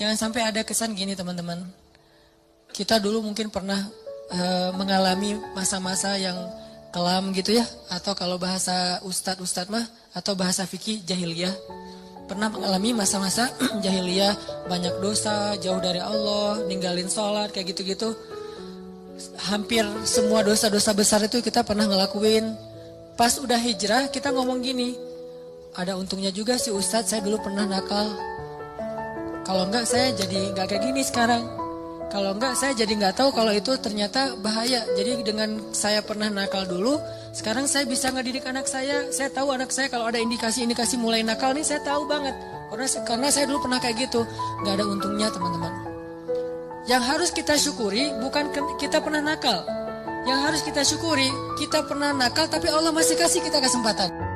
Jangan sampai ada kesan gini teman-teman. Kita dulu mungkin pernah uh, mengalami masa-masa yang kelam gitu ya. Atau kalau bahasa ustadz-ustadz mah, atau bahasa fikih jahiliyah. Pernah mengalami masa-masa jahiliyah, banyak dosa, jauh dari Allah, ninggalin sholat, kayak gitu-gitu. Hampir semua dosa-dosa besar itu kita pernah ngelakuin. Pas udah hijrah, kita ngomong gini, ada untungnya juga sih Ustadz, saya dulu pernah nakal, kalau enggak saya jadi enggak kayak gini sekarang. Kalau enggak saya jadi enggak tahu kalau itu ternyata bahaya. Jadi dengan saya pernah nakal dulu, sekarang saya bisa ngedidik anak saya. Saya tahu anak saya kalau ada indikasi-indikasi mulai nakal nih saya tahu banget. Karena karena saya dulu pernah kayak gitu. Enggak ada untungnya teman-teman. Yang harus kita syukuri bukan kita pernah nakal. Yang harus kita syukuri kita pernah nakal tapi Allah masih kasih kita kesempatan.